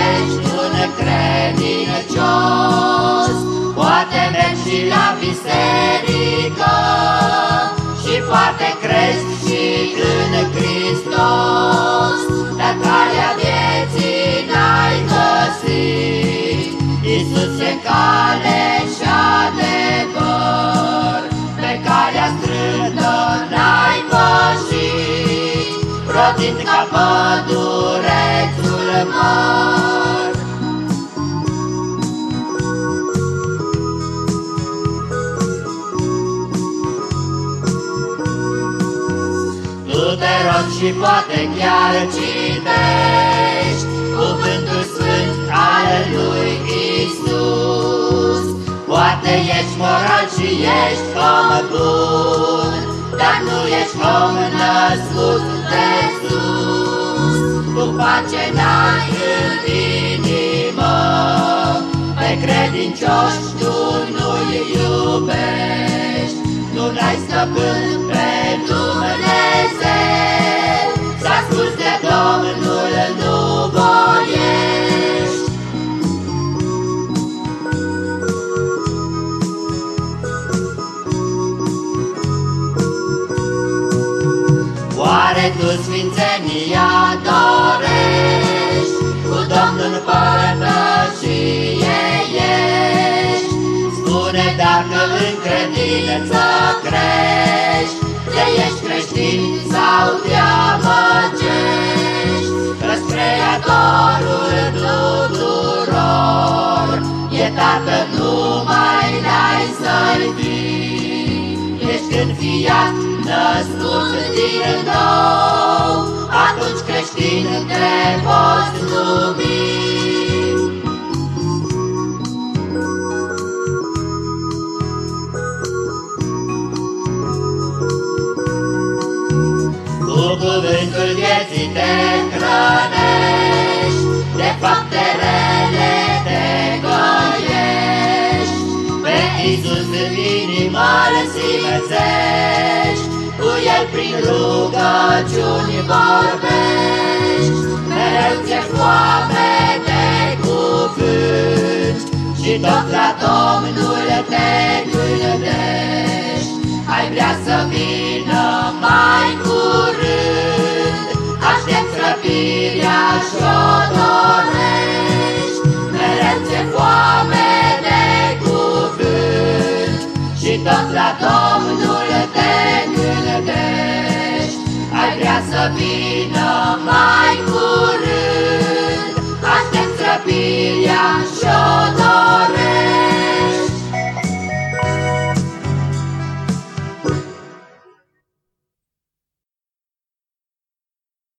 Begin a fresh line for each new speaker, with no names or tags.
ești un credincios. Poate mergi și la biserică Și poate crezi și în Hristos. Dar calea vieții n-ai găsit. Iisus e cale și adevăr. Pe calea strândă n-ai pășit Rodind ca pădurețul măr te rog și poate chiar citești Cuvântul Sfânt al lui Isus. Poate ești moral și ești om bun Dar nu ești om născut de sus Cu pace n-ai în inimă Pe credincioși tu nu-i iubești Nu n-ai stăpân sfințenia dorești Cu Domnul părtășie ești. Spune dacă în credință crești Că ești creștin sau te amăgești Că-ți Creatorul tuturor E Tată, numai n-ai să-i fii. Ești înfiat, născut din nou Atunci creștin te poți numi. Cu cuvântul vieții te hrănești, De fapte rele te găiești, Pe Iisus în inimă îl simțești, Cu El prin rugăciuni vorbești, Mereu ți-e foame de cuvânt, Și tot la Domnul te gândești, Ai vrea să vină mai curând, Aștept răpirea și-o Domnul te